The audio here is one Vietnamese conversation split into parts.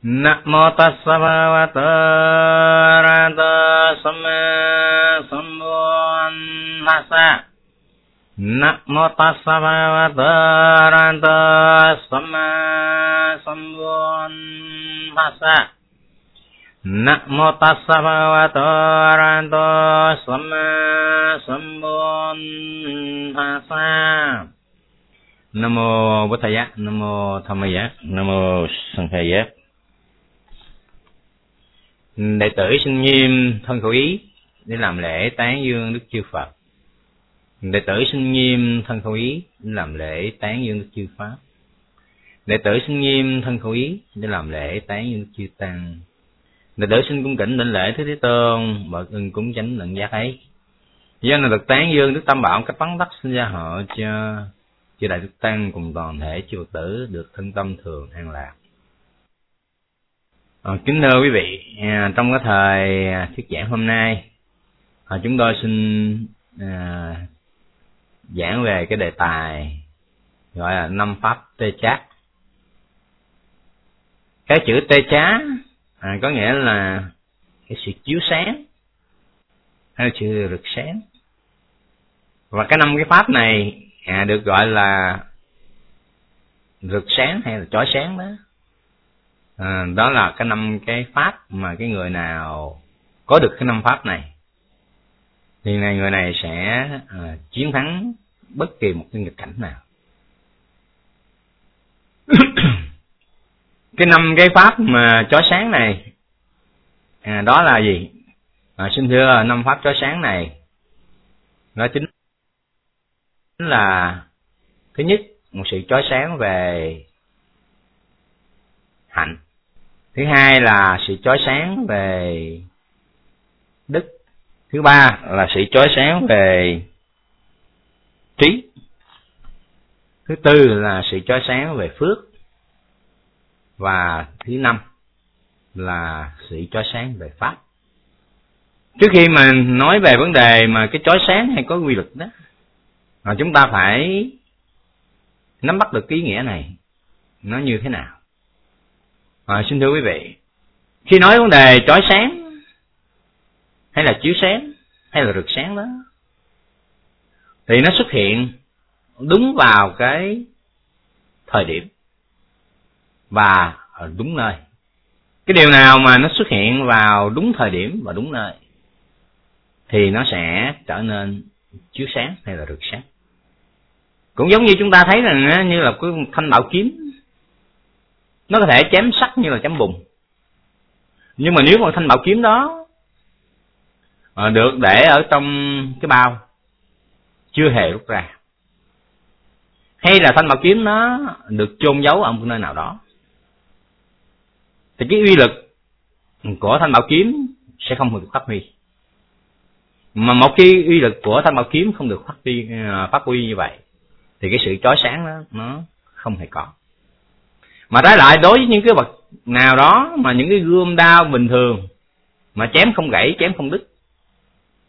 Namo tassa bhagavato arahato samma sambuddhassa. Namo tassa bhagavato arahato samma sambuddhassa. Namo tassa bhagavato arahato samma sambuddhassa. Nam mô Bổn Thầy Giác, Nam mô Tham Mê Nam mô Khai Giác. Đệ tử sinh nghiêm thân khẩu ý để làm lễ tán dương Đức Chư Phật. Đệ tử sinh nghiêm thân khẩu ý để làm lễ tán dương Đức Chư Pháp. Đệ tử sinh nghiêm thân khẩu ý để làm lễ tán dương Đức Chư Tăng. Đệ tử sinh cung kính đảnh lễ Thế Thế Tôn, bậc ưng cúng chánh lận giác ấy. Do này được tán dương Đức Tam Bảo cách bắn tắc sinh ra họ cho chư đại đức tăng cùng toàn thể chư Phật tử được thân tâm thường an lạc. À, kính thưa quý vị, à, trong cái thời à, thuyết giảng hôm nay, à, chúng tôi xin à, giảng về cái đề tài gọi là năm pháp tê chát. Cái chữ tê chá à, có nghĩa là cái sự chiếu sáng hay là sự rực sáng. Và cái năm cái pháp này à, được gọi là rực sáng hay là chói sáng đó à, đó là cái năm cái pháp mà cái người nào có được cái năm pháp này thì này người này sẽ à, chiến thắng bất kỳ một cái nghịch cảnh nào. Cái năm cái pháp mà chói sáng này à, đó là gì? À, xin thưa năm pháp chói sáng này nó chính là thứ nhất một sự chói sáng về hạnh thứ hai là sự chói sáng về đức. Thứ ba là sự chói sáng về trí. Thứ tư là sự chói sáng về phước. Và thứ năm là sự chói sáng về pháp. Trước khi mà nói về vấn đề mà cái chói sáng hay có quy luật đó, mà chúng ta phải nắm bắt được cái ý nghĩa này nó như thế nào à, xin thưa quý vị khi nói vấn đề chói sáng hay là chiếu sáng hay là rực sáng đó thì nó xuất hiện đúng vào cái thời điểm và ở đúng nơi. Cái điều nào mà nó xuất hiện vào đúng thời điểm và đúng nơi thì nó sẽ trở nên chiếu sáng hay là rực sáng. Cũng giống như chúng ta thấy rằng như là cái thanh bảo kiếm nó có thể chém sắt như là chém bùn. Nhưng mà nếu mà thanh bảo kiếm đó à, được để ở trong cái bao chưa hề rút ra. Hay là thanh bảo kiếm nó được chôn giấu ở một nơi nào đó. Thì cái uy lực của thanh bảo kiếm sẽ không được phát huy. Mà một khi uy lực của thanh bảo kiếm không được phát huy ờ, phát huy như vậy thì cái sự chói sáng đó nó không hề có mà trái lại đối với những cái vật nào đó mà những cái gươm đao bình thường mà chém không gãy chém không đứt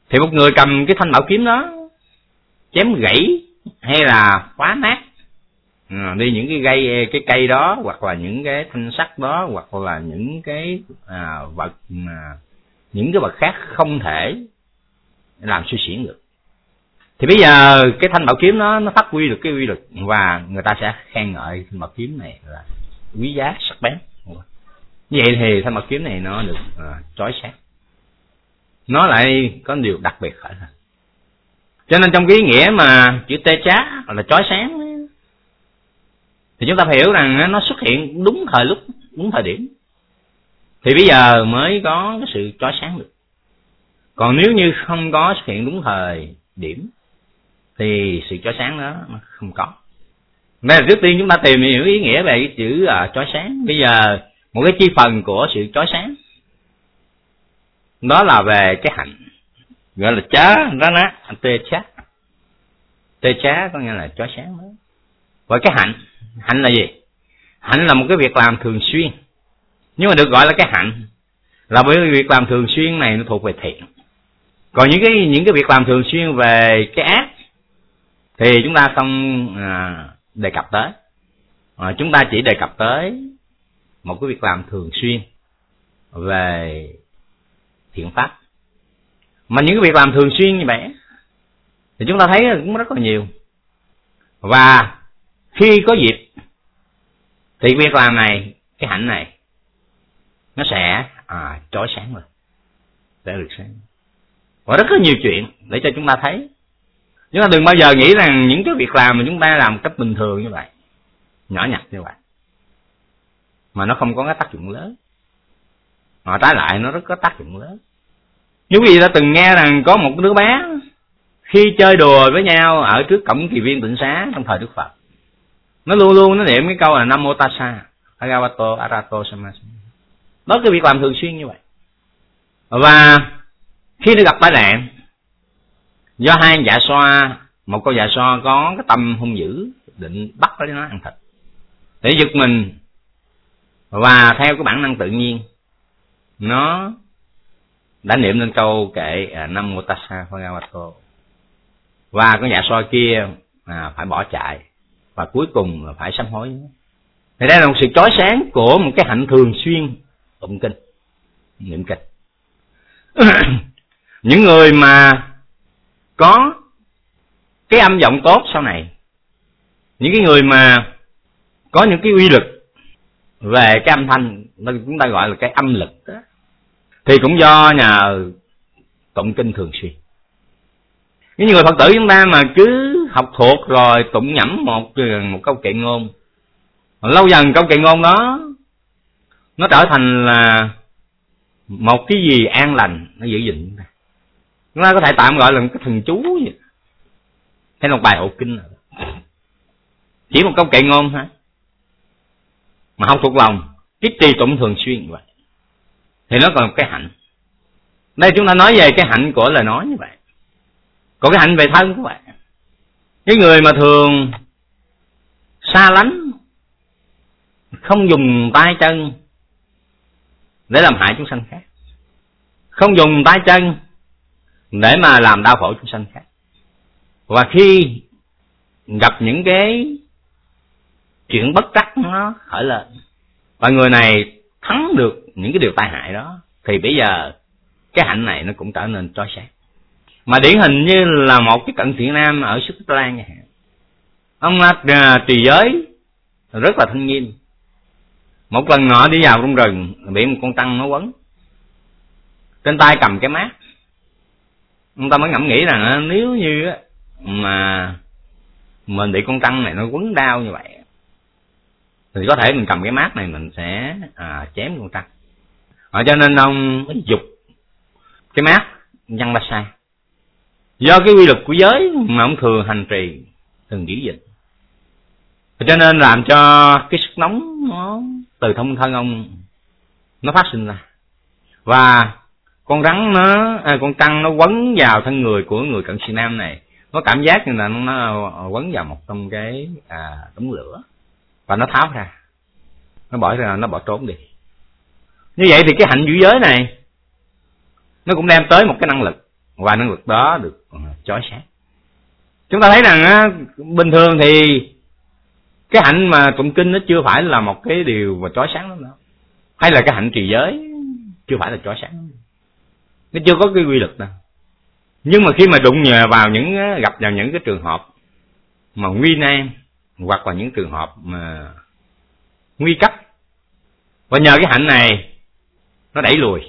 thì một người cầm cái thanh bảo kiếm đó chém gãy hay là phá nát à, đi những cái gây cái cây đó hoặc là những cái thanh sắt đó hoặc là những cái à, vật mà những cái vật khác không thể làm suy xuyển được. Thì bây giờ cái thanh bảo kiếm nó nó phát huy được cái uy lực và người ta sẽ khen ngợi thanh bảo kiếm này là quý giá sắc bén. Như vậy thì thanh bảo kiếm này nó được ờ, à, chói sáng. Nó lại có điều đặc biệt khởi hơn cho nên trong cái ý nghĩa mà chữ tê chá là chói sáng thì chúng ta phải hiểu rằng nó xuất hiện đúng thời lúc đúng thời điểm. Thì bây giờ mới có cái sự chói sáng được. Còn nếu như không có xuất hiện đúng thời điểm thì sự chói sáng đó nó không có nên là trước tiên chúng ta tìm hiểu ý nghĩa về cái chữ uh, chói sáng. Bây giờ một cái chi phần của sự chói sáng đó là về cái hạnh gọi là chá đó nó tê chá. Tê chá có nghĩa là chói sáng đó. Và cái hạnh hạnh là gì? Hạnh là một cái việc làm thường xuyên. Nhưng mà được gọi là cái hạnh là bởi vì việc làm thường xuyên này nó thuộc về thiện. Còn những cái những cái việc làm thường xuyên về cái ác thì chúng ta không à, đề cập tới. À, chúng ta chỉ đề cập tới một cái việc làm thường xuyên về thiện pháp. Mà những cái việc làm thường xuyên như vậy thì chúng ta thấy cũng rất là nhiều. Và khi có dịp thì việc làm này cái hạnh này nó sẽ à, trói sáng lên sẽ được sáng. Và rất là nhiều chuyện để cho chúng ta thấy chúng ta đừng bao giờ nghĩ rằng những cái việc làm mà chúng ta làm cách bình thường như vậy. Nhỏ nhặt như vậy. Mà nó không có cái tác dụng lớn. Mà trái lại nó rất có tác dụng lớn. Như quý vị đã từng nghe rằng có một đứa bé khi chơi đùa với nhau ở trước cổng kỳ viên tịnh xá trong thời đức phật, nó luôn luôn nó niệm cái câu là nam mô tassa agavato arato samasa đó cái việc làm thường xuyên như vậy. Và khi nó gặp tai nạn do hai dạ xoa một con dạ xoa có cái tâm hung dữ định bắt nó ăn thịt. Để giật mình và theo cái bản năng tự nhiên nó đã niệm lên câu kệ à, năm mô tassa phagawato và con dạ so kia à, phải bỏ chạy và cuối cùng là phải sám hối. Thì đây là một sự chói sáng của một cái hạnh thường xuyên tụng kinh niệm kinh. Những người mà có cái âm giọng tốt sau này. Những cái người mà có những cái uy lực về cái âm thanh chúng ta gọi là cái âm lực đó, thì cũng do nhờ tụng kinh thường xuyên. Những người phật tử chúng ta mà cứ học thuộc rồi tụng nhẩm một một câu kệ ngôn lâu dần câu kệ ngôn đó nó trở thành là một cái gì an lành nó giữ gìn chúng ta nó có thể tạm gọi là một cái thần chú vậy. Hay là một bài hộ kinh. Chỉ một câu kệ ngôn hả, mà không thuộc lòng. Kiết trì tụng thường xuyên vậy. Thì nó còn một cái hạnh. Đây chúng ta nói về cái hạnh của lời nói như vậy. Còn cái hạnh về thân của bạn. Cái người mà thường xa lánh không dùng tay chân để làm hại chúng sanh khác. Không dùng tay chân để mà làm đau khổ chúng sanh khác. Và khi gặp những cái chuyện bất trắc nó khởi lên, và người này thắng được những cái điều tai hại đó, thì bây giờ cái hạnh này nó cũng trở nên trói sáng. Mà điển hình như là một cái cận thiện nam ở sức lan nha. Ông là trì giới rất là thanh nghiêm. Một lần nọ đi vào trong rừng bị một con tăng nó quấn. Trên tay cầm cái mát ông ta mới ngẫm nghĩ rằng ờ, nếu như mà mình bị con tăng này nó quấn đau như vậy thì có thể mình cầm cái mát này mình sẽ à, chém con tăng. à, ờ, cho nên ông mới dục cái mát nhân ba sai. Do cái quy luật của giới mà ông thường hành trì thường giữ gìn. Cho nên làm cho cái sức nóng nó từ thông thân ông nó phát sinh ra. Và con rắn nó à, con trăng nó quấn vào thân người của người cận sĩ nam này. Nó cảm giác như là nó ờ, quấn vào một trong cái à, đống lửa. Và nó tháo ra. Nó bỏ ra nó bỏ trốn đi. Như vậy thì cái hạnh giữ giới này nó cũng đem tới một cái năng lực. Và năng lực đó được ờ, chói sáng. Chúng ta thấy rằng á, bình thường thì cái hạnh mà tụng kinh nó chưa phải là một cái điều mà chói sáng lắm đâu. Hay là cái hạnh trì giới chưa phải là chói sáng nó chưa có cái quy luật đâu. Nhưng mà khi mà đụng nhờ vào những gặp vào những cái trường hợp mà nguy nan hoặc là những trường hợp mà nguy cấp và nhờ cái hạnh này nó đẩy lùi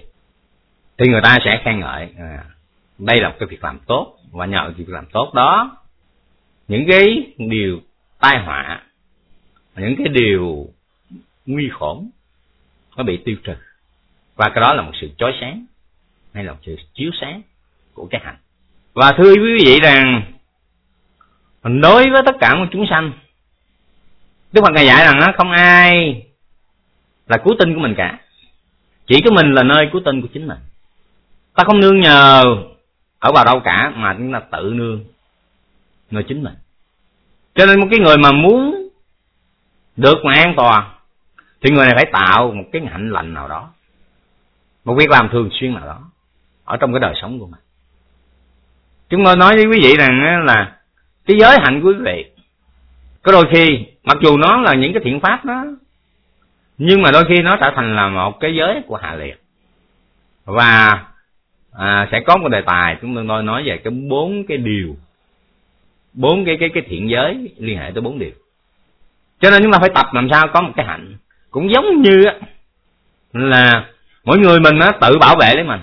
thì người ta sẽ khen ngợi à, đây là một cái việc làm tốt và nhờ việc làm tốt đó những cái điều tai họa những cái điều nguy khổ nó bị tiêu trừ. Và cái đó là một sự chói sáng hay là sự chiếu sáng của cái hạnh và thưa quý vị rằng, đối với tất cả mọi chúng sanh, Đức Phật ngài dạy rằng nó không ai là cứu tinh của mình cả. Chỉ có mình là nơi cứu tinh của chính mình. Ta không nương nhờ ở vào đâu cả, mà chúng ta tự nương nơi chính mình. Cho nên một cái người mà muốn được mà an toàn, thì người này phải tạo một cái hạnh lành nào đó. Một việc làm thường xuyên nào đó ở trong cái đời sống của mình. Chúng tôi nói với quý vị rằng là cái giới hạnh của quý vị có đôi khi mặc dù nó là những cái thiện pháp đó nhưng mà đôi khi nó trở thành là một cái giới của hạ liệt. Và à, sẽ có một đề tài chúng tôi nói nói về cái bốn cái điều bốn cái cái cái thiện giới liên hệ tới bốn điều. Cho nên chúng ta phải tập làm sao có một cái hạnh cũng giống như là mỗi người mình nó tự bảo vệ lấy mình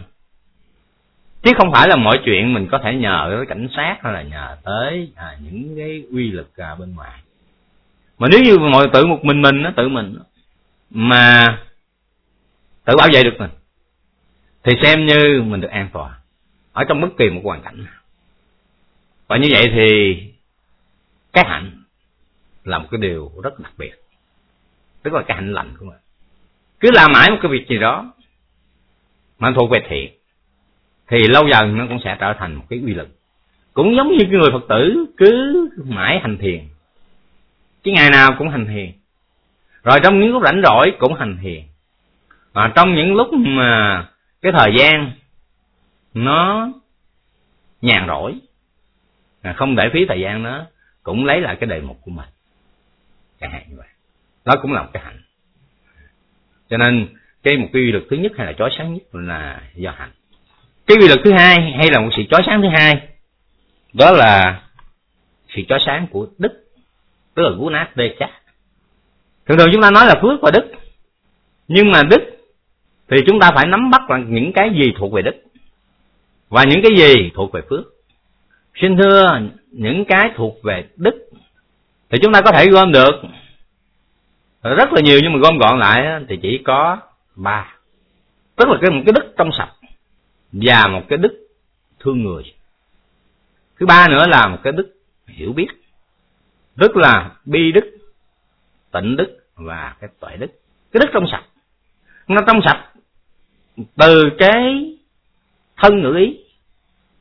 chứ không phải là mọi chuyện mình có thể nhờ tới cảnh sát hay là nhờ tới à, những cái uy lực à, bên ngoài. Mà nếu như mọi tự một mình mình nó tự mình mà tự bảo vệ được mình thì xem như mình được an toàn ở trong bất kỳ một hoàn cảnh và như vậy thì cái hạnh là một cái điều rất đặc biệt tức là cái hạnh lành của mình. Cứ làm mãi một cái việc gì đó mà thuộc về thiện thì lâu dần nó cũng sẽ trở thành một cái uy lực cũng giống như cái người phật tử cứ mãi hành thiền. Cái ngày nào cũng hành thiền. Rồi trong những lúc rảnh rỗi cũng hành thiền. Và trong những lúc mà cái thời gian nó nhàn rỗi không để phí thời gian nó cũng lấy lại cái đề mục của mình. Chẳng hạn như vậy. Đó cũng là một cái hạnh. Cho nên cái một cái uy lực thứ nhất hay là chói sáng nhất là do hạnh cái quy luật thứ hai hay là một sự chói sáng thứ hai? Đó là sự chói sáng của đức, tức là cú nát đê chắc thường thường chúng ta nói là phước và đức, nhưng mà đức thì chúng ta phải nắm bắt là những cái gì thuộc về đức và những cái gì thuộc về phước. Xin thưa, những cái thuộc về đức thì chúng ta có thể gom được rất là nhiều nhưng mà gom gọn lại thì chỉ có ba. Tức là cái một cái đức trong sạch và một cái đức thương người. Thứ ba nữa là một cái đức hiểu biết, tức là bi đức, tịnh đức và cái tuệ đức. Cái đức trong sạch. Nó trong sạch, từ cái thân ngữ ý,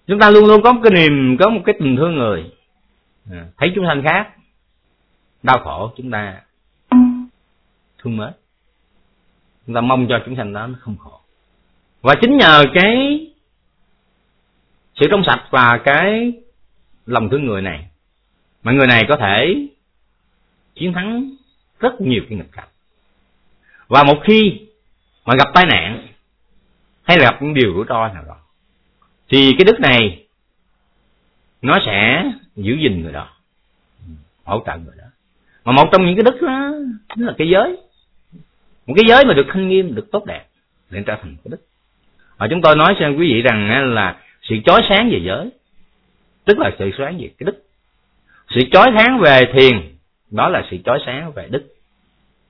chúng ta luôn luôn có một cái niềm, có một cái tình thương người. À, thấy chúng sanh khác, đau khổ chúng ta thương mến. Chúng ta mong cho chúng sanh đó nó không khổ và chính nhờ cái sự trong sạch và cái lòng thương người này mà người này có thể chiến thắng rất nhiều cái nghịch cảnh. Và một khi mà gặp tai nạn hay là gặp những điều rủi ro nào đó thì cái đức này nó sẽ giữ gìn người đó hỗ trợ người đó. Mà một trong những cái đức đó, đó là cái giới. Một cái giới mà được thanh nghiêm được tốt đẹp để trở thành cái đức và chúng tôi nói cho quý vị rằng là sự chói sáng về giới. Tức là sự sáng về cái đức. Sự chói sáng về thiền, đó là sự chói sáng về đức.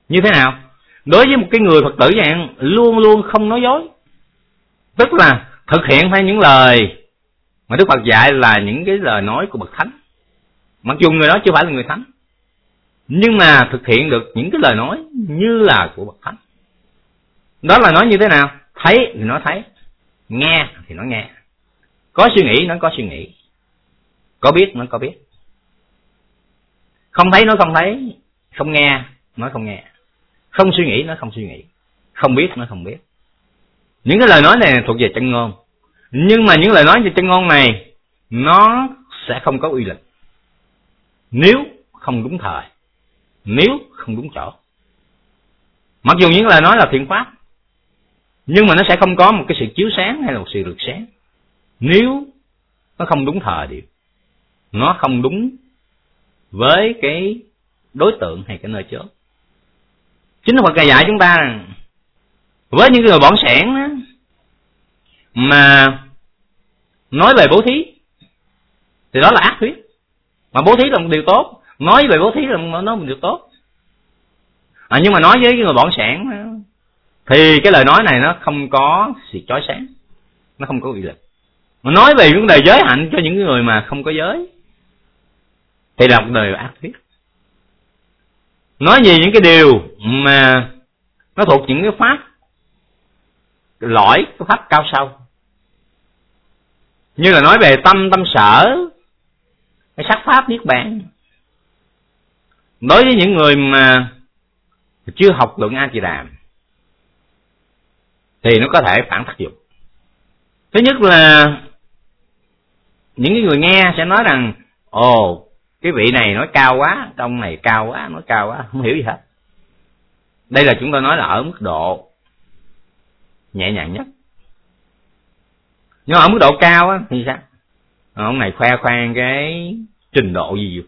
Như thế nào? Đối với một cái người phật tử dạng, luôn luôn không nói dối. Tức là thực hiện theo những lời mà đức phật dạy là những cái lời nói của bậc thánh. Mặc dù người đó chưa phải là người thánh, nhưng mà thực hiện được những cái lời nói như là của bậc thánh. Đó là nói như thế nào? Thấy thì nó thấy nghe thì nó nghe. Có suy nghĩ, nó có suy nghĩ. Có biết, nó có biết. Không thấy, nó không thấy. Không nghe, nó không nghe. Không suy nghĩ, nó không suy nghĩ. Không biết, nó không biết. Những cái lời nói này thuộc về chân ngôn. Nhưng mà những lời nói về chân ngôn này, nó sẽ không có uy lực. Nếu không đúng thời. Nếu không đúng chỗ. Mặc dù những lời nói là thiện pháp nhưng mà nó sẽ không có một cái sự chiếu sáng hay là một sự rực sáng. Nếu nó không đúng thời điểm nó không đúng với cái đối tượng hay cái nơi chốt. Chính là Phật dạy chúng ta rằng với những người bỏng sẻn đó, mà nói về bố thí thì đó là ác thuyết. Mà bố thí là một điều tốt nói về bố thí là nó một điều tốt. À, nhưng mà nói với cái người bỏng sẻn thì cái lời nói này nó không có sự chói sáng. Nó không có uy lực. Mà nói về vấn đề giới hạnh cho những người mà không có giới, thì là một đời ác thuyết nói về những cái điều mà nó thuộc những cái pháp lõi cái pháp cao sâu. Như là nói về tâm tâm sở, cái sắc pháp niết bàn. Đối với những người mà chưa học luận a di đàm thì nó có thể phản tác dụng. Thứ nhất là những người nghe sẽ nói rằng ồ cái vị này nói cao quá trong này cao quá nói cao quá không hiểu gì hết. Đây là chúng ta nói là ở mức độ nhẹ nhàng nhất. Nhưng ở mức độ cao á thì sao? Ông này khoe khoang cái trình độ gì?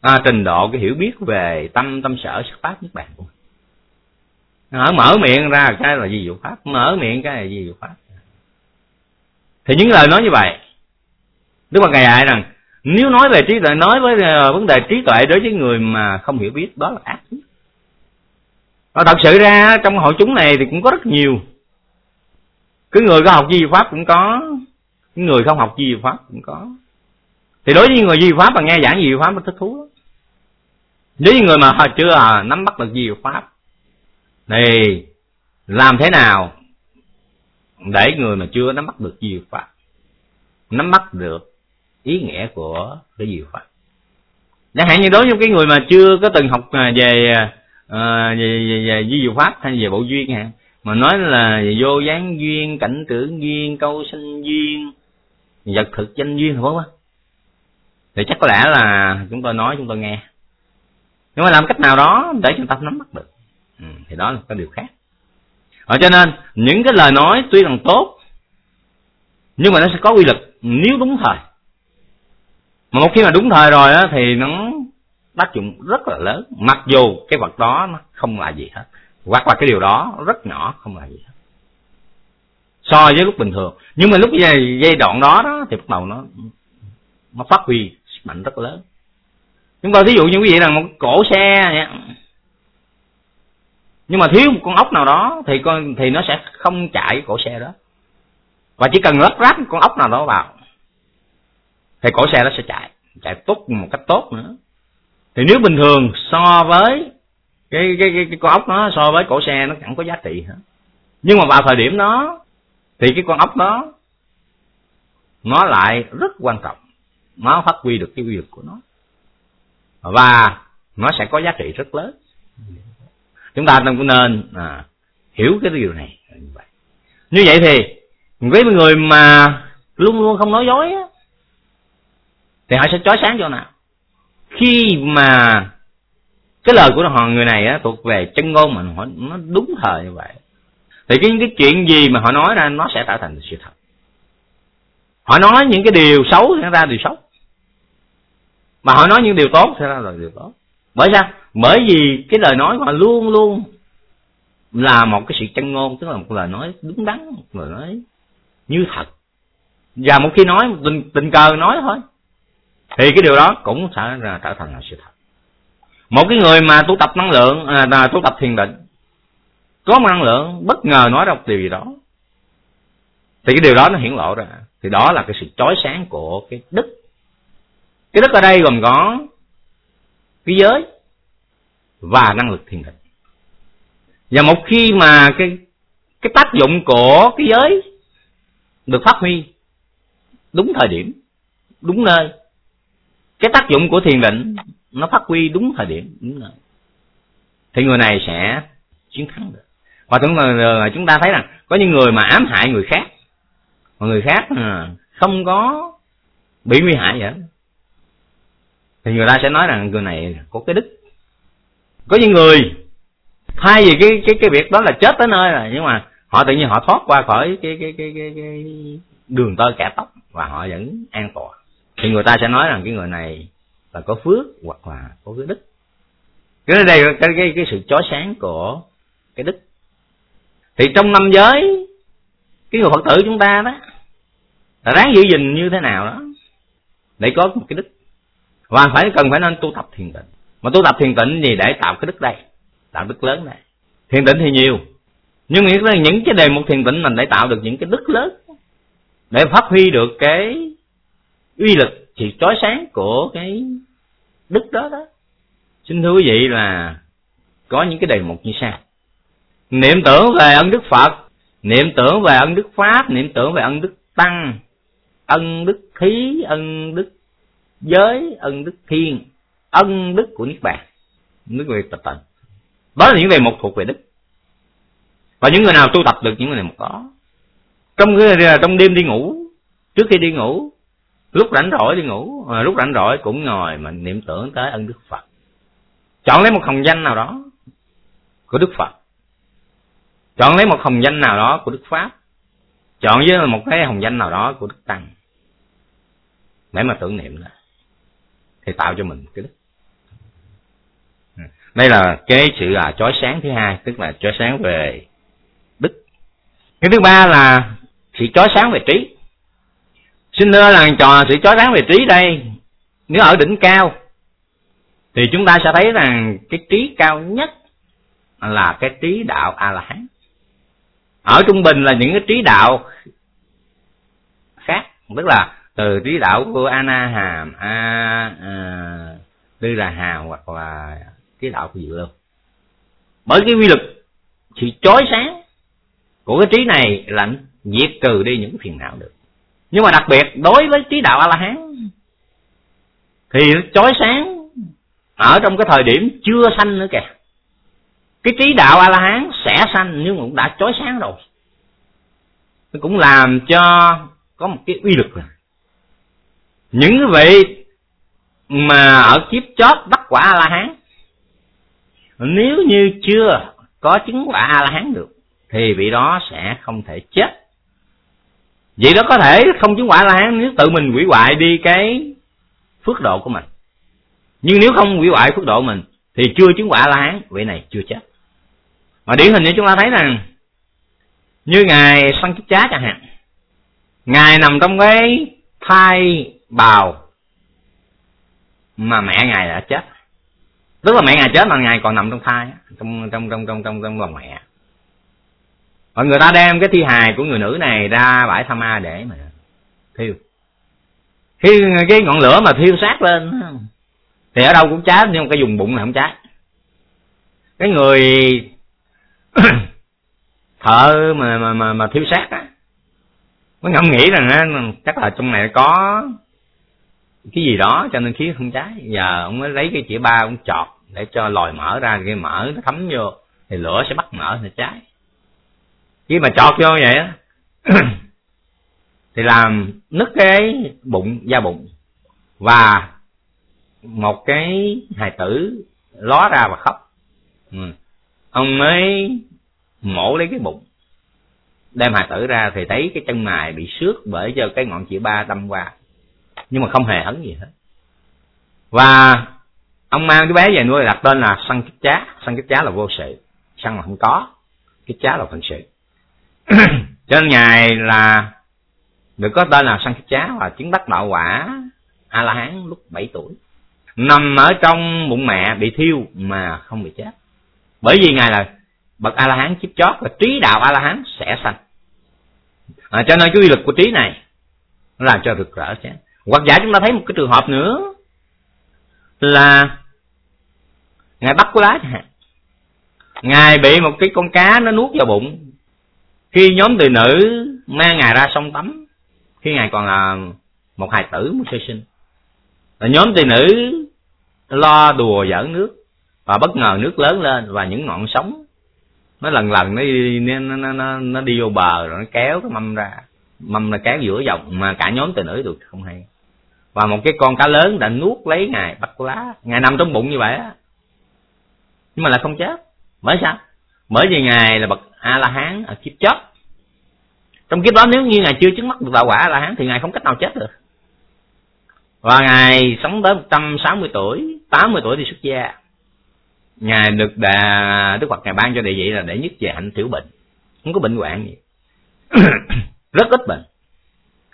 À, trình độ cái hiểu biết về tâm tâm sở xuất phát nhất bạn ở mở miệng ra cái là gì dụ pháp? Mở miệng cái là gì dụ pháp? Thì những lời nói như vậy. Đức phật ngài dạy rằng nếu nói về trí tuệ nói với ờ, vấn đề trí tuệ đối với người mà không hiểu biết đó là ác và thật sự ra trong hội chúng này thì cũng có rất nhiều. Cái người có học di pháp cũng có người không học di pháp cũng có. Thì đối với người di pháp mà nghe giảng di pháp nó thích thú lắm. Nếu như người mà họ chưa à, nắm bắt được di pháp thì làm thế nào để người mà chưa nắm bắt được diệu pháp nắm bắt được ý nghĩa của cái diệu pháp chẳng hạn như đối với cái người mà chưa có từng học à, à, về về, về, về diệu pháp hay về bộ duyên hả? Mà nói là vô gián duyên cảnh tưởng duyên câu sinh duyên vật thực danh duyên phải không? Thì chắc có lẽ là chúng tôi nói chúng tôi nghe. Nhưng mà làm cách nào đó để chúng ta nắm bắt được? Ừ, thì đó là cái điều khác. Ở cho nên những cái lời nói tuy rằng tốt nhưng mà nó sẽ có quy lực nếu đúng thời. Mà một khi mà đúng thời rồi á thì nó tác dụng rất là lớn. Mặc dù cái vật đó nó không là gì hết hoặc là cái điều đó rất nhỏ không là gì hết. So với lúc bình thường. Nhưng mà lúc giai, giai đoạn đó đó thì bắt đầu nó nó phát huy sức mạnh rất lớn. Chúng ta thí dụ như quý vị là một cổ xe nha nhưng mà thiếu một con ốc nào đó thì con thì nó sẽ không chạy cổ xe đó. Và chỉ cần lắp ráp con ốc nào đó vào thì cổ xe nó sẽ chạy chạy tốt một cách tốt nữa. Thì nếu bình thường so với cái cái cái, cái con ốc nó so với cổ xe nó chẳng có giá trị hả? Nhưng mà vào thời điểm đó thì cái con ốc đó nó lại rất quan trọng. Nó phát huy được cái quy lực của nó. Và nó sẽ có giá trị rất lớn chúng ta cũng nên à, hiểu cái điều này như vậy. Như vậy thì với người mà luôn luôn không nói dối á thì họ sẽ chói sáng cho nào. Khi mà cái lời của họ người này á thuộc về chân ngôn mà họ nó đúng thời như vậy thì cái cái chuyện gì mà họ nói ra nó sẽ trở thành sự thật. Họ nói những cái điều xấu sẽ ra điều xấu. Mà họ nói những điều tốt sẽ ra là điều tốt. Bởi sao? Bởi vì cái lời nói của họ luôn luôn là một cái sự chân ngôn tức là một lời nói đúng đắn một lời nói như thật. Và một khi nói tình, tình cờ nói thôi thì cái điều đó cũng sẽ là trở thành là sự thật. Một cái người mà tu tập năng lượng à, tu tập thiền định có một năng lượng bất ngờ nói ra một điều gì đó thì cái điều đó nó hiển lộ ra. Thì đó là cái sự chói sáng của cái đức cái đức ở đây gồm có cái giới và năng lực thiền định. Và một khi mà cái cái tác dụng của cái giới được phát huy đúng thời điểm đúng nơi cái tác dụng của thiền định nó phát huy đúng thời điểm đúng nơi thì người này sẽ chiến thắng được. Và chúng ta, chúng ta thấy rằng có những người mà ám hại người khác mà người khác à, không có bị nguy hại vậy thì người ta sẽ nói rằng người này có cái đức có những người thay vì cái cái cái việc đó là chết tới nơi rồi nhưng mà họ tự nhiên họ thoát qua khỏi cái cái cái cái, cái đường tơ kẻ tóc và họ vẫn an toàn thì người ta sẽ nói rằng cái người này là có phước hoặc là có cái đức. Cái đây là cái, cái cái sự chói sáng của cái đức. Thì trong năm giới cái người phật tử chúng ta đó là ráng giữ gìn như thế nào đó để có một cái đức. Và phải cần phải nên tu tập thiền định mà tu tập thiền tịnh gì để tạo cái đức đây tạo đức lớn này. Thiền tịnh thì nhiều nhưng mà những cái đề mục thiền tịnh mình để tạo được những cái đức lớn để phát huy được cái uy lực sự chói sáng của cái đức đó đó. Xin thưa quý vị là có những cái đề mục như sau. Niệm tưởng về ân đức phật niệm tưởng về ân đức pháp niệm tưởng về ân đức tăng ân đức khí, ân đức giới ân đức thiên ân đức của niết bàn. Nước người tập tận đó là những đề mục thuộc về đức. Và những người nào tu tập được những người này một đó. Trong cái, trong đêm đi ngủ, trước khi đi ngủ, lúc rảnh rỗi đi ngủ à, lúc rảnh rỗi cũng ngồi mà niệm tưởng tới ân đức phật. Chọn lấy một hồng danh nào đó của đức phật. Chọn lấy một hồng danh nào đó của đức pháp. Chọn với một cái hồng danh nào đó của đức tăng. Để mà tưởng niệm đó. Thì tạo cho mình cái đức đây là cái sự à, chói sáng thứ hai tức là chói sáng về đức. Cái thứ ba là sự chói sáng về trí. Xin thưa là trò sự chói sáng về trí đây nếu ở đỉnh cao thì chúng ta sẽ thấy rằng cái trí cao nhất là cái trí đạo a la hán ở trung bình là những cái trí đạo khác tức là từ trí đạo của ana hàm a à, tư là hàm hoặc là cái đạo của dự đâu bởi cái quy luật sự chói sáng của cái trí này là diệt trừ đi những phiền não được. Nhưng mà đặc biệt đối với trí đạo a la hán thì chói sáng ở trong cái thời điểm chưa sanh nữa kìa. Cái trí đạo a la hán sẽ sanh nhưng cũng đã chói sáng rồi. Nó cũng làm cho có một cái uy lực là những vị mà ở kiếp chót đắc quả a la hán nếu như chưa có chứng quả a la hán được, thì vị đó sẽ không thể chết. Vậy đó có thể không chứng quả a la hán nếu tự mình hủy hoại đi cái phước độ của mình. Nhưng nếu không hủy hoại phước độ mình, thì chưa chứng quả a la hán vị này chưa chết. Mà điển hình như chúng ta thấy rằng, như ngài săn chích chá chẳng hạn, ngài nằm trong cái thai bào mà mẹ ngài đã chết tức là mẹ ngài chết mà ngài còn nằm trong thai trong trong trong trong trong trong lòng mẹ. Và người ta đem cái thi hài của người nữ này ra bãi tham ma để mà thiêu. Khi cái ngọn lửa mà thiêu sát lên thì ở đâu cũng cháy nhưng cái vùng bụng là không cháy. Cái người thợ mà mà mà, mà thiêu sát á mới ngẫm nghĩ rằng á chắc là trong này có cái gì đó cho nên khí không cháy. Giờ ông mới lấy cái chĩa ba ông chọt để cho lòi mỡ ra cái mỡ nó thấm vô, thì lửa sẽ bắt mỡ thì cháy. Khi mà chọt vô vậy á, thì làm nứt cái bụng, da bụng. Và một cái hài tử ló ra và khóc. Ừ. ông mới mổ lấy cái bụng, đem hài tử ra thì thấy cái chân mài bị xước bởi do cái ngọn chỉ ba đâm qua. Nhưng mà không hề hấn gì hết. Và ông mang đứa bé về nuôi đặt tên là săn kích chá. Săn kích chá là vô sự. Săn là không có. Kích chá là phần sự. Cho nên ngài là được có tên là săn kích chá và chứng đắc đạo quả a la hán lúc 7 tuổi. Nằm ở trong bụng mẹ bị thiêu mà không bị chết. Bởi vì ngài là bậc a la hán kiếp chót và trí đạo a la hán sẽ sanh. À, cho nên cái uy lực của trí này nó làm cho rực rỡ chứ. Hoặc giả chúng ta thấy một cái trường hợp nữa là ngài bắt cái lá ngài bị một cái con cá nó nuốt vào bụng. Khi nhóm từ nữ mang ngài ra sông tắm khi ngài còn là một hài tử một sơ sinh. Và nhóm tỳ nữ lo đùa giỡn nước và bất ngờ nước lớn lên và những ngọn sóng nó lần lần nó đi nó, nó, nó, nó đi vô bờ rồi nó kéo cái mâm ra mâm là kéo giữa dòng mà cả nhóm tỳ nữ được không hay và một cái con cá lớn đã nuốt lấy ngài bắt lá. Ngài nằm trong bụng như vậy á. Nhưng mà lại không chết. Bởi sao? Bởi vì ngài là bậc a la hán ở kiếp chót. Trong kiếp đó nếu như ngài chưa chứng mắt được đạo quả a la hán thì ngài không cách nào chết được. Và ngài sống tới 160 tuổi 80 tuổi thì xuất gia. Ngài được đà, đức phật ngài ban cho địa vị là để nhất về hạnh tiểu bệnh. Không có bệnh hoạn gì. Rất ít bệnh.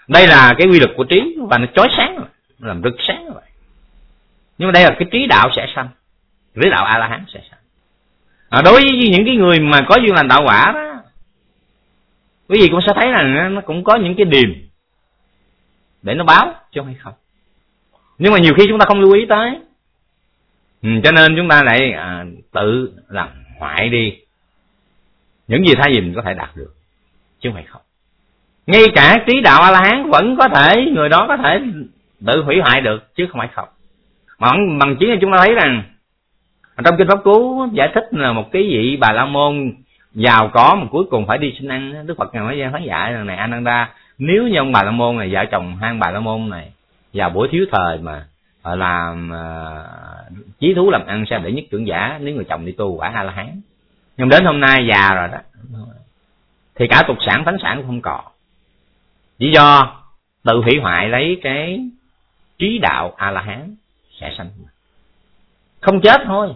Đây là cái quy luật của trí và nó chói sáng làm rực sáng vậy. nhưng mà đây là cái trí đạo sẽ sanh. Trí đạo a la hán sẽ sanh. À, đối với những cái người mà có duyên lành đạo quả đó quý vị cũng sẽ thấy là nó cũng có những cái điềm để nó báo chứ không hay không. Nhưng mà nhiều khi chúng ta không lưu ý tới. Ừ, cho nên chúng ta lại à, tự làm hoại đi. Những gì thay vì mình có thể đạt được chứ không phải không. Ngay cả trí đạo a la hán vẫn có thể người đó có thể tự hủy hoại được chứ không phải không. Mà bằng chứng là chúng ta thấy rằng trong kinh pháp cú giải thích là một cái vị bà la môn giàu có mà cuối cùng phải đi xin ăn. Đức phật ngài mới khán giả rằng này ananda nếu như ông bà la môn này vợ chồng hai bà la môn này vào buổi thiếu thời mà ờ, làm uh, chí thú làm ăn sao để nhất trưởng giả nếu người chồng đi tu quả a la hán nhưng đến hôm nay già rồi đó thì cả tục sản thánh sản cũng không còn. Lý do tự hủy hoại lấy cái trí đạo a la hán sẽ sanh không chết thôi.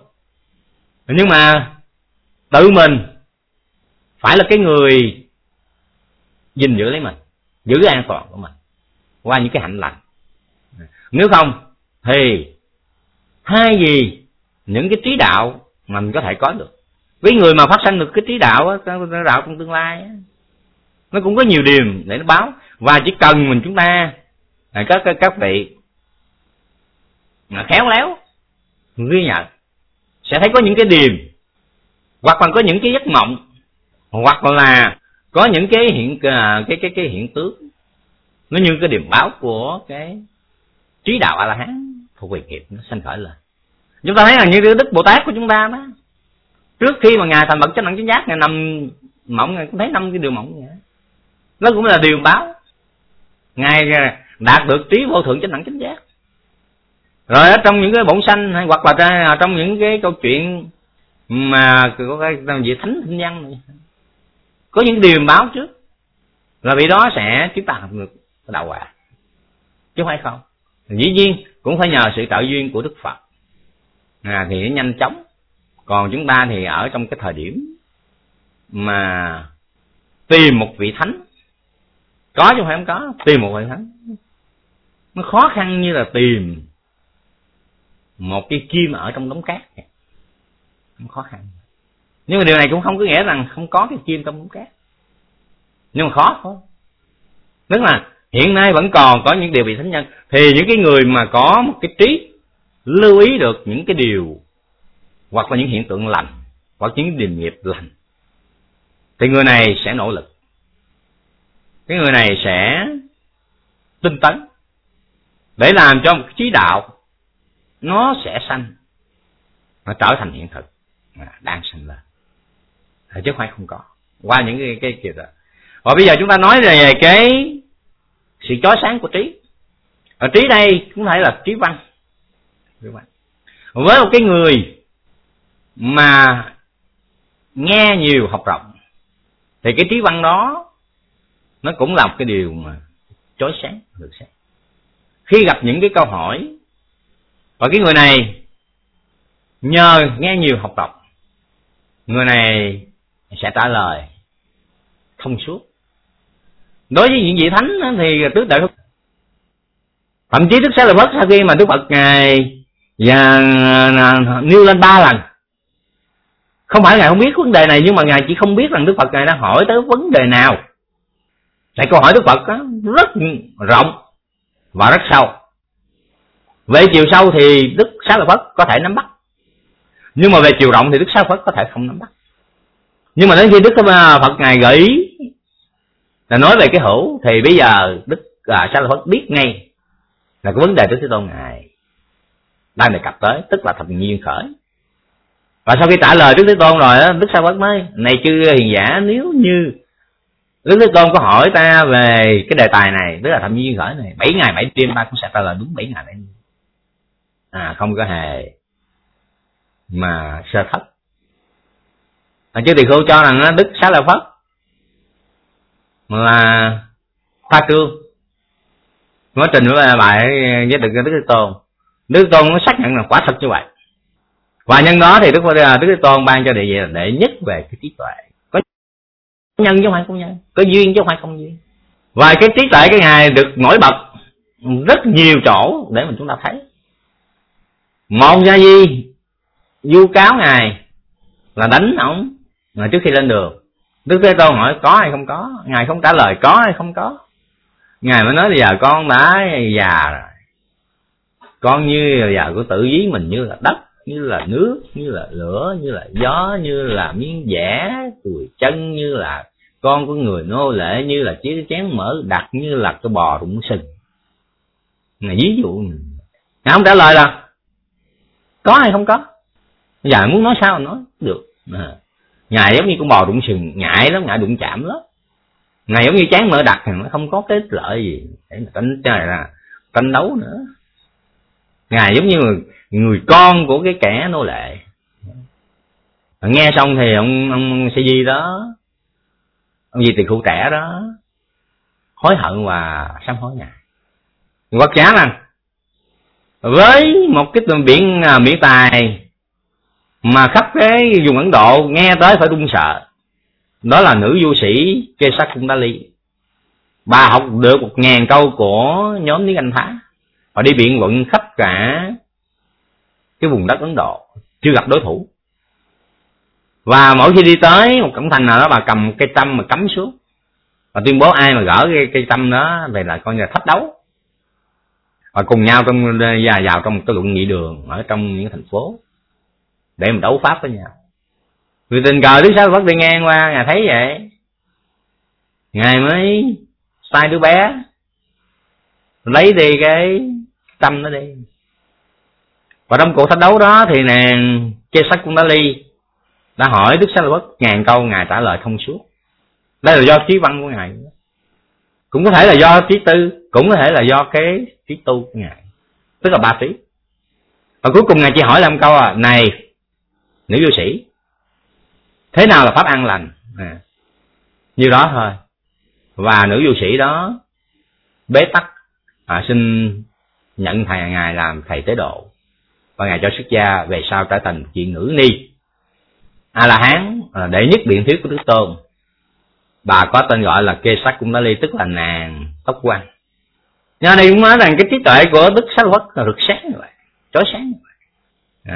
Nhưng mà tự mình phải là cái người gìn giữ lấy mình giữ an toàn của mình qua những cái hạnh lành. Nếu không thì hai gì những cái trí đạo mình có thể có được. Với người mà phát sinh được cái trí đạo cái đạo trong tương lai nó cũng có nhiều điểm để nó báo. Và chỉ cần mình chúng ta à, các các, các vị khéo léo, ghi nhận, sẽ thấy có những cái điềm, hoặc là có những cái giấc mộng, hoặc là có những cái hiện à, cái cái cái hiện tướng nó như cái điềm báo của cái trí đạo a la hán thuộc về nghiệp, nó sanh khởi lên. Chúng ta thấy là như cái đức bồ tát của chúng ta đó, trước khi mà ngài thành bậc chánh đẳng chánh giác, ngài nằm mộng, ngài cũng thấy năm cái điều mộng vậy nó cũng là điều báo. Ngài à, đạt được trí vô thượng chánh đẳng chánh giác rồi ở trong những cái bổn sanh hay hoặc là à, trong những cái câu chuyện mà có cái vị thánh tinh văn này có những điều báo trước là vị đó sẽ chúng ta học được đạo quả. Chứ không phải không. Dĩ nhiên cũng phải nhờ sự trợ duyên của đức phật. À, thì nhanh chóng. Còn chúng ta thì ở trong cái thời điểm mà tìm một vị thánh. Có chứ không phải không có tìm một vị thánh. Nó khó khăn như là tìm một cái kim ở trong đống cát. Không khó khăn. Nhưng mà điều này cũng không có nghĩa rằng không có cái kim trong đống cát. Nhưng mà khó thôi. Tức là hiện nay vẫn còn có những điều bị thánh nhân. Thì những cái người mà có một cái trí lưu ý được những cái điều hoặc là những hiện tượng lành hoặc những điềm nghiệp lành, thì người này sẽ nỗ lực. Cái người này sẽ tinh tấn để làm cho một trí đạo nó sẽ sanh. Nó trở thành hiện thực. À, đang sanh lên. Chứ không phải không có. Qua những cái cái kiểu đó. Và bây giờ chúng ta nói về cái sự chói sáng của trí. Ở trí đây cũng phải là trí văn. Trí văn với một cái người mà nghe nhiều, học rộng, thì cái trí văn đó nó cũng là một cái điều mà chói sáng, được sáng. Khi gặp những cái câu hỏi và cái người này nhờ nghe nhiều học tập người này sẽ trả lời thông suốt. Đối với những vị thánh thì tứ đại thậm chí đức xá lợi phất sau khi mà đức phật ngài và nêu lên ba lần không phải ngài không biết vấn đề này nhưng mà ngài chỉ không biết rằng đức phật ngài đang hỏi tới vấn đề nào. Tại câu hỏi đức phật đó, rất rộng và rất sâu về chiều sâu thì đức xá lợi phất có thể nắm bắt. Nhưng mà về chiều rộng thì đức xá lợi phất có thể không nắm bắt. Nhưng mà đến khi đức phật ngài gợi ý là nói về cái hữu thì bây giờ đức à, xá lợi phất biết ngay là cái vấn đề đức thế tôn ngài đang đề cập tới tức là thập nhiên khởi. Và sau khi trả lời đức thế tôn rồi đó, đức sa phất nói này chư hiền giả nếu như đức thế tôn có hỏi ta về cái đề tài này tức là thập nhiên khởi này bảy ngày bảy đêm ta cũng sẽ trả lời đúng bảy ngày bảy đêm à không có hề mà sơ thất. À, chứ thì cô cho rằng đức xá lợi phất là khoa trương nói trình với bài với đức đức thế tôn. Đức thế tôn nó xác nhận là quả thật như vậy. Và nhân đó thì đức à, đức thế tôn ban cho địa vị là đệ nhất về cái trí tuệ. Có nhân chứ không phải không nhân có duyên chứ không phải không duyên. Và cái trí tuệ cái ngài được nổi bật rất nhiều chỗ để mình chúng ta thấy một gia di du cáo ngài là đánh ổng mà trước khi lên đường. Đức thế tôn hỏi, có hay không có? Ngài không trả lời, có hay không có? Ngài mới nói, bây giờ con đã già rồi. Con như giờ của tự dí mình, như là đất, như là nước, như là lửa, như là gió, như là miếng vẽ cùi chân, như là con của người nô lệ, như là chiếc chén mỡ đặt như là cái bò rụng sừng. Này ví dụ ngài không trả lời là có hay không có? Giờ muốn nói sao nói được. À. ngài giống như con bò đụng sừng ngại lắm ngại đụng chạm lắm. Ngài giống như chán mở đặt nó không có cái lợi gì để mà tranh trời là tranh đấu nữa. Ngài giống như người, người con của cái kẻ nô lệ. Nghe xong thì ông ông sẽ di đó ông di từ khu trẻ đó hối hận và sám hối ngài. Quá chán rằng à, với một cái biển à, mỹ tài mà khắp cái vùng ấn độ nghe tới phải run sợ. Đó là nữ du sĩ kê sắc cung đã ly bà học được một ngàn câu của nhóm tiếng anh thái họ đi biện luận khắp cả cái vùng đất ấn độ, chưa gặp đối thủ. Và mỗi khi đi tới một cổng thành nào đó, bà cầm cây tâm mà cắm xuống. Và tuyên bố ai mà gỡ cái cây tâm đó về là coi như là thách đấu và cùng nhau trong và vào trong một cái luận nghị đường ở trong những thành phố. Để mà đấu pháp với nhau. Vì tình cờ đức sáu phật đi ngang qua, ngài thấy vậy. Ngài mới sai đứa bé, lấy đi cái tâm nó đi. Và trong cuộc thách đấu đó thì nàng chê sách cũng đã ly đã hỏi đức sáu phật ngàn câu ngài trả lời thông suốt. Đây là do trí văn của ngài cũng có thể là do trí tư cũng có thể là do cái trí tu của ngài. Tức là ba trí. Và cuối cùng ngài chỉ hỏi làm câu à này nữ du sĩ thế nào là pháp an lành? À, như đó thôi. Và nữ du sĩ đó bế tắc à, xin nhận thầy ngài làm thầy tế độ. Và ngài cho xuất gia về sau trở thành chị nữ ni. A la hán à, đệ nhất biện thuyết của đức tôn bà có tên gọi là kê sắc cũng đã ly tức là nàng tóc quan nhà này cũng nói rằng cái trí tuệ của đức sắc quốc là rực sáng như vậy chói sáng như vậy.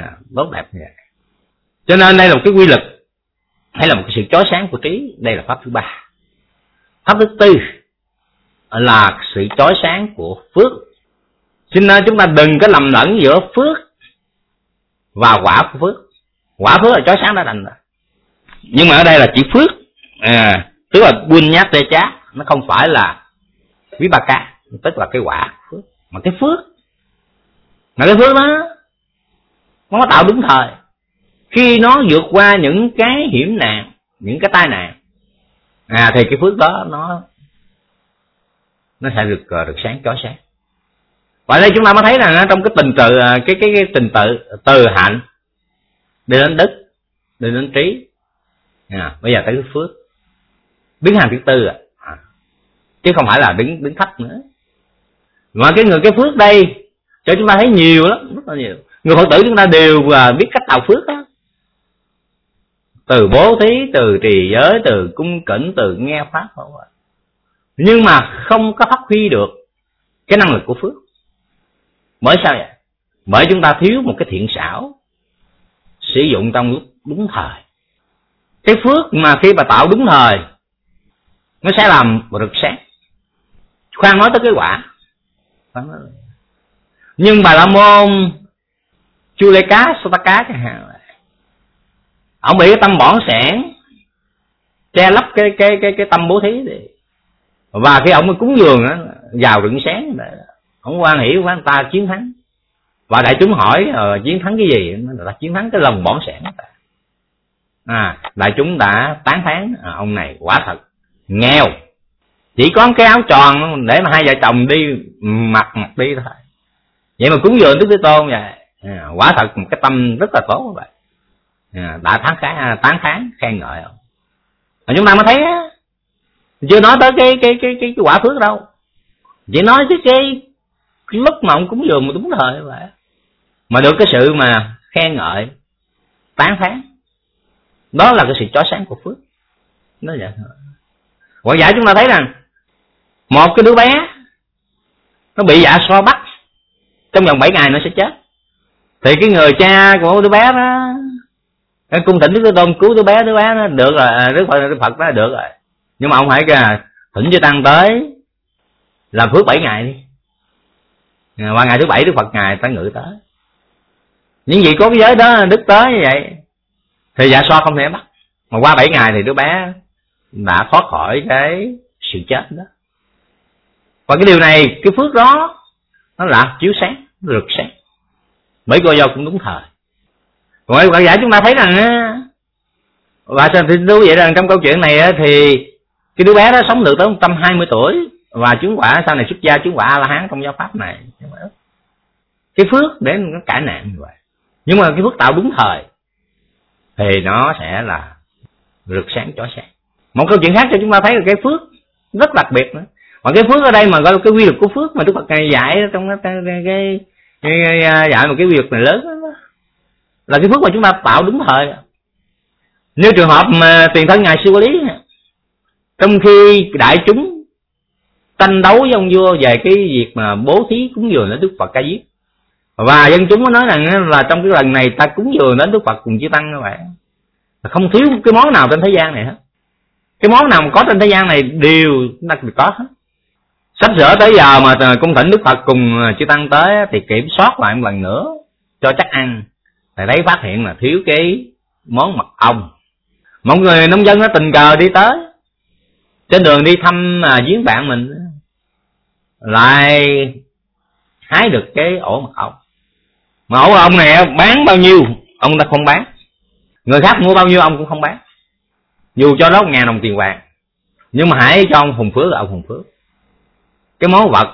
À, tốt đẹp như vậy. Cho nên đây là một cái quy lực hay là một cái sự chói sáng của trí. Đây là pháp thứ ba. Pháp thứ tư là sự chói sáng của phước. Cho nên chúng ta đừng có lầm lẫn giữa phước và quả của phước. Quả phước là chói sáng đã đành rồi. Nhưng mà ở đây là chỉ phước. À, tức là buôn nhát tê chá nó không phải là quý ba ca tức là cái quả phước mà cái phước. Mà cái phước đó nó tạo đúng thời. Khi nó vượt qua những cái hiểm nạn những cái tai nạn à thì cái phước đó nó nó sẽ được ờ, được sáng chói sáng. Và đây chúng ta mới thấy rằng trong cái tình tự à, cái cái, cái tình tự từ hạnh đi đến đức đi đến trí. À, bây giờ tới cái phước đứng hàng thứ tư à. à. Chứ không phải là đứng đứng thấp nữa. Mà cái người, cái phước đây, cho chúng ta thấy nhiều lắm, rất là nhiều. Người phật tử chúng ta đều biết cách tạo phước đó. Từ bố thí, từ trì giới, từ cung cẩn từ nghe pháp không ạ nhưng mà không có phát huy được cái năng lực của phước. Bởi sao vậy? Bởi chúng ta thiếu một cái thiện xảo sử dụng trong lúc đúng thời. Cái phước mà khi mà tạo đúng thời nó sẽ làm rực sáng. Khoan nói tới cái quả. Nhưng bà la môn chu lê cá sô ta cá chẳng hạn. Ông bị cái tâm bỏng sẻn che lấp cái cái cái cái tâm bố thí đi. Và khi ông mới cúng dường á vào rừng sáng ông quan hiểu với anh ta chiến thắng. Và đại chúng hỏi ờ, chiến thắng cái gì? Là chiến thắng cái lòng bỏng sẻn. À đại chúng đã tán thán à, ông này quả thật nghèo. Chỉ có cái áo tròn để mà hai vợ chồng đi mặc mặc đi thôi. Vậy mà cúng dường đức thế tôn vậy à, quả thật một cái tâm rất là tốt vậy à, đã à, tán kháng tán kháng khen ngợi không mà chúng ta mới thấy á chưa nói tới cái cái cái cái, cái quả phước đâu. Chỉ nói tới cái cái lúc mà ông cúng dường mà đúng thời vậy mà được cái sự mà khen ngợi tán thán đó là cái sự chói sáng của phước. Nó vậy thôi quả giải chúng ta thấy rằng, một cái đứa bé, nó bị dạ so bắt, trong vòng 7 ngày nó sẽ chết. Thì cái người cha của đứa bé đó, cái cung thỉnh đức tôn cứu đứa bé đứa bé nó được rồi à, đức phật đức phật nó được rồi. Nhưng mà ông hãy kìa, thỉnh cho tăng tới làm phước 7 ngày đi. À, qua ngày thứ bảy đức phật ngài ta ngự tới. Những gì có cái giới đó, đức tới như vậy, thì dạ so không thể bắt. Mà qua 7 ngày thì đứa bé đã thoát khỏi cái sự chết đó. Và cái điều này, cái phước đó, nó là chiếu sáng rực sáng. Mấy cô dâu cũng đúng thời. Còn quả giải chúng ta thấy rằng và thì thú vậy rằng trong câu chuyện này thì cái đứa bé đó sống được tới 120 tuổi, và chứng quả sau này xuất gia, chứng quả la hán trong giáo pháp này. Cái phước để nó cải nạn như vậy. Nhưng mà cái phước tạo đúng thời, thì nó sẽ là rực sáng, chói sáng một câu chuyện khác cho chúng ta thấy là cái phước rất đặc biệt nữa. Mà cái phước ở đây mà gọi là cái quy luật của phước mà Đức Phật này dạy trong cái, cái, cái, cái, dạy một cái quy luật này lớn đó, là cái phước mà chúng ta tạo đúng thời. Nếu trường hợp mà tiền thân ngài siêu lý trong khi đại chúng tranh đấu với ông vua về cái việc mà bố thí cúng dường đến Đức Phật ca diếp và dân chúng có nói rằng là trong cái lần này ta cúng dường đến Đức Phật cùng chư tăng các bạn không thiếu cái món nào trên thế gian này hết cái món nào có trên thế gian này đều ta có hết. Sắp sửa tới giờ mà cung thỉnh đức phật cùng à, chư tăng tới thì kiểm soát lại một lần nữa cho chắc ăn. Thì thấy phát hiện là thiếu cái món mật ong. Một người nông dân nó tình cờ đi tới. Trên đường đi thăm à, giếng bạn mình lại hái được cái ổ mật ong. Mà ổ ong này bán bao nhiêu ông ta không bán. Người khác mua bao nhiêu ông cũng không bán dù cho đó ngàn đồng tiền vàng, nhưng mà hãy cho ông hùng phước là ông hùng phước. Cái món vật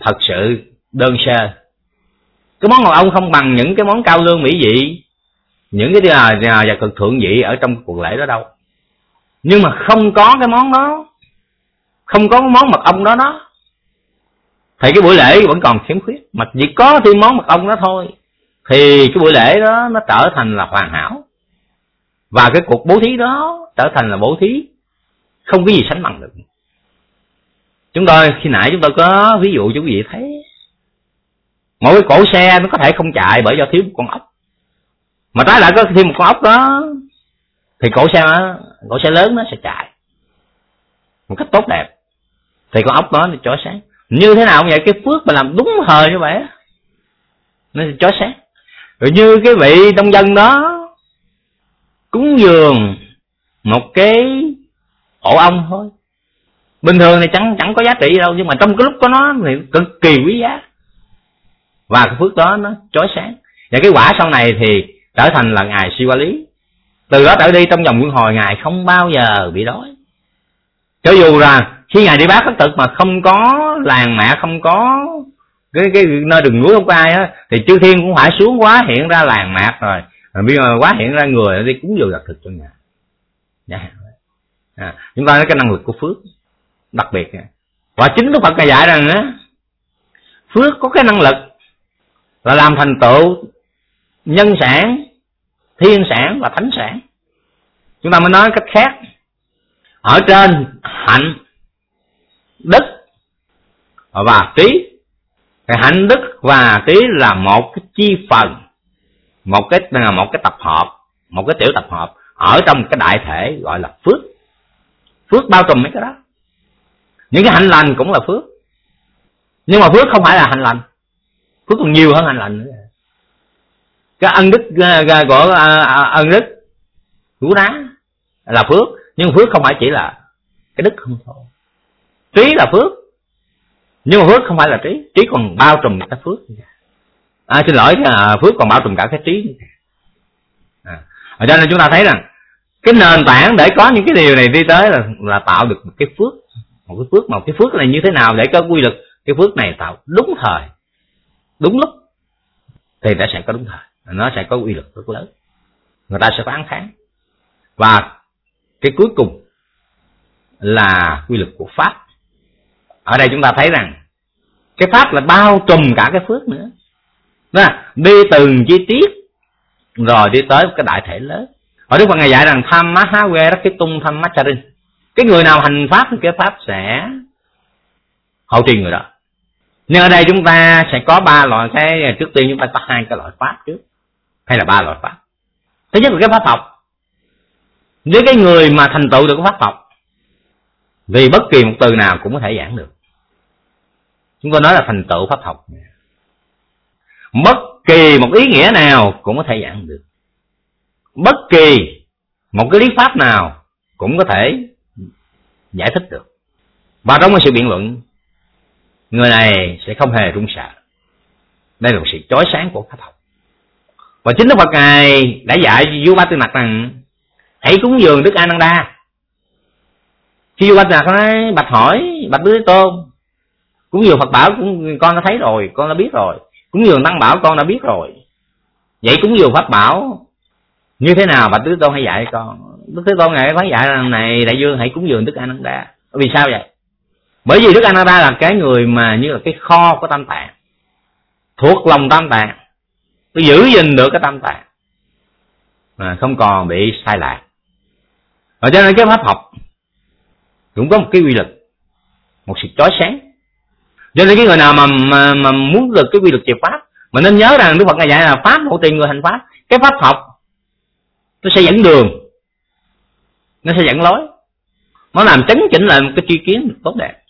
thật sự đơn sơ. Cái món ngồi ông không bằng những cái món cao lương mỹ vị, những cái à, là và cực thượng vị ở trong cuộc lễ đó đâu. Nhưng mà không có cái món đó, không có cái món mật ong đó đó, thì cái buổi lễ vẫn còn khiếm khuyết. Mà chỉ có thêm món mật ong đó thôi, thì cái buổi lễ đó nó trở thành là hoàn hảo và cái cuộc bố thí đó trở thành là bố thí không có gì sánh bằng được. Chúng tôi, khi nãy chúng tôi có ví dụ cho quý vị thấy, mỗi cái cổ xe nó có thể không chạy bởi do thiếu một con ốc. Mà trái lại có thêm một con ốc đó, thì cổ xe cổ xe lớn nó sẽ chạy một cách tốt đẹp. Thì con ốc đó nó chói sáng như thế nào vậy? Cái phước mà làm đúng thời như vậy nó chói sáng rồi như cái vị đông dân đó cúng dường một cái ổ ong thôi. Bình thường thì chẳng chẳng có giá trị đâu, nhưng mà trong cái lúc có nó thì cực kỳ quý giá. Và cái phước đó nó chói sáng. Và cái quả sau này thì trở thành là ngài siêu lý. Từ đó trở đi trong vòng luân hồi, ngài không bao giờ bị đói. Cho dù là khi ngài đi bác khất thực mà không có làng mẹ, không có cái cái nơi đường núi không có ai á, thì chư thiên cũng phải xuống quá hiện ra làng mạc rồi. À, bây giờ quá hiện ra người đi cúng dường đặc thực cho nhà dạ. à, chúng ta nói cái năng lực của phước đặc biệt và chính đức phật ngài dạy rằng á phước có cái năng lực là làm thành tựu nhân sản thiên sản và thánh sản. Chúng ta mới nói cách khác. Ở trên hạnh đức và trí. Thì hạnh đức và trí là một cái chi phần một cái là một cái tập hợp, một cái tiểu tập hợp, ở trong cái đại thể gọi là phước. Phước bao trùm mấy cái đó. Những cái hạnh lành cũng là phước. Nhưng mà phước không phải là hạnh lành. Phước còn nhiều hơn hạnh lành nữa. Cái ân đức à, à, của à, ân đức cứu đá là phước. Nhưng phước không phải chỉ là cái đức không thôi. Trí là phước. Nhưng mà phước không phải là trí. Trí còn bao trùm cái phước à, xin lỗi à, phước còn bao trùm cả cái trí. À, cho nên chúng ta thấy rằng cái nền tảng để có những cái điều này đi tới là là tạo được một cái phước. Một cái phước một cái phước này như thế nào để có quy luật cái phước này tạo đúng thời đúng lúc thì nó sẽ có đúng thời. Nó sẽ có quy luật rất lớn. Người ta sẽ có án kháng và cái cuối cùng là quy luật của pháp. Ở đây chúng ta thấy rằng cái pháp là bao trùm cả cái phước nữa đó đi từng chi tiết, rồi đi tới cái đại thể lớn. Ở đức phật ngài dạy rằng, tham má há que rất cái tung tham má charin cái người nào hành pháp thì cái pháp sẽ hậu trì người đó. Nhưng ở đây chúng ta sẽ có ba loại, cái trước tiên chúng ta có hai cái loại pháp trước, hay là ba loại pháp. Thứ nhất là cái pháp học. Với cái người mà thành tựu được cái pháp học vì bất kỳ một từ nào cũng có thể giảng được. Chúng tôi nói là thành tựu pháp học bất kỳ một ý nghĩa nào cũng có thể giảng được. Bất kỳ một cái lý pháp nào cũng có thể giải thích được. Và trong cái sự biện luận, người này sẽ không hề run sợ. Đây là một sự chói sáng của pháp học. Và chính đức phật ngài đã dạy vua ba tư mặt rằng, hãy cúng dường đức ananda. Khi vua ba tư mặt nói, bạch hỏi, bạch đức tôn, cúng dường phật bảo cũng con đã thấy rồi, con đã biết rồi cúng dường tăng bảo con đã biết rồi. Vậy cúng dường pháp bảo, như thế nào bà tứ tôn hay dạy con? Đức thế tôn ngài phán dạy rằng, này, đại dương hãy cúng dường đức ananda. Vì sao vậy? Bởi vì đức ananda là cái người mà như là cái kho của tam tạng, thuộc lòng tam tạng tôi giữ gìn được cái tam tạng, mà không còn bị sai lạc. Và cho nên cái pháp học cũng có một cái quy luật, một sự chói sáng cho nên cái người nào mà mà, mà muốn được cái quy luật về pháp mà nên nhớ rằng đức phật ngài dạy là pháp hộ tiền người hành pháp cái pháp học nó sẽ dẫn đường nó sẽ dẫn lối. Nó làm chấn chỉnh lại một cái tri kiến tốt đẹp.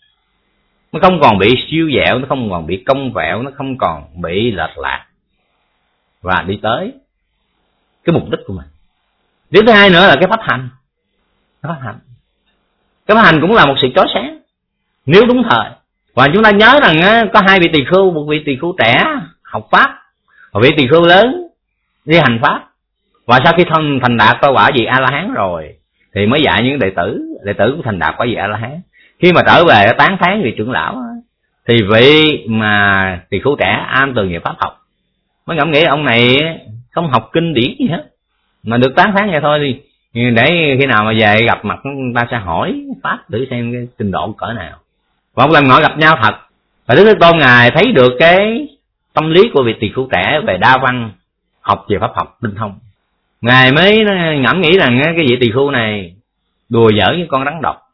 Nó không còn bị siêu dẹo nó không còn bị công vẹo nó không còn bị lệch lạc. Và đi tới cái mục đích của mình. Điểm thứ hai nữa là cái pháp hành. Cái pháp hành. Cái pháp hành cũng là một sự chói sáng. Nếu đúng thời và chúng ta nhớ rằng có hai vị tỳ khưu, một vị tỳ khưu trẻ học pháp, một vị tỳ khưu lớn đi hành pháp. Và sau khi thân, thành đạt có quả vị a la hán rồi, thì mới dạy những đệ tử đệ tử của thành đạt quả vị a la hán khi mà trở về tán thán vị trưởng lão thì vị mà tỳ khưu trẻ am tường về pháp học. Mới ngẫm nghĩ ông này không học kinh điển gì hết, mà được tán thán vậy thôi thì để khi nào mà về gặp mặt ta sẽ hỏi pháp thử xem cái trình độ cỡ nào một lần họ gặp nhau thật. Và đức thế tôn ngài thấy được cái tâm lý của vị tỳ khưu trẻ về đa văn, học về pháp học tinh thông. Ngài mới ngẫm nghĩ rằng cái vị tỳ khưu này đùa giỡn với con rắn độc.